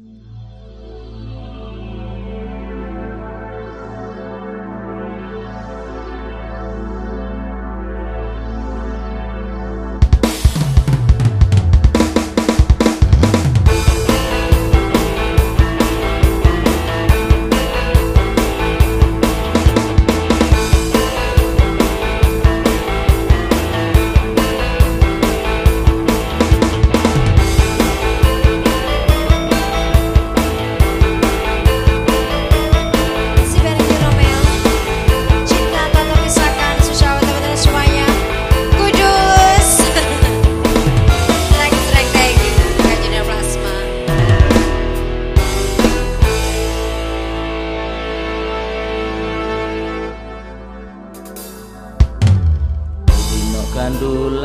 Mm-hmm.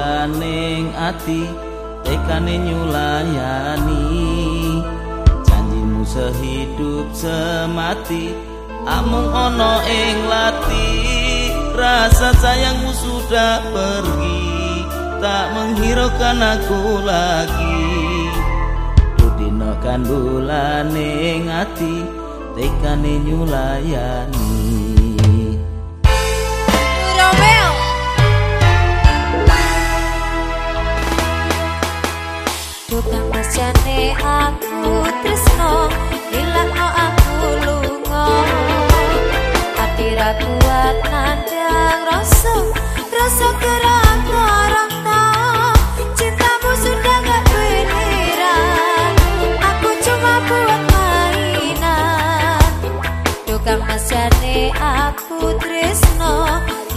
Kandulaning ati tekane nyulayani. Janjimu sehidup semati amung ana ing lati. Rasa sayangmu sudah pergi tak menghiraukan aku lagi. Dudino kandulaning ati tekane nyulayani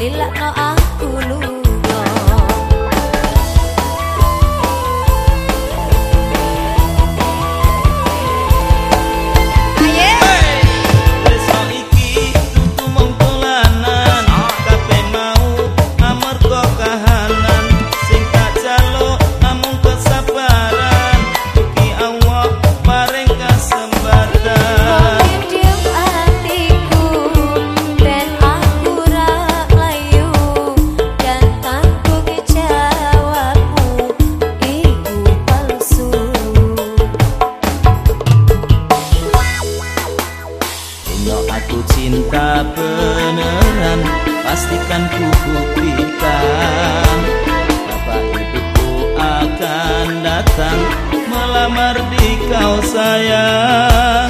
Dila no oh, oh. Aku cinta beneran Pastikan ku buktikan. Bapak ibuku akan datang Melamar di kau sayang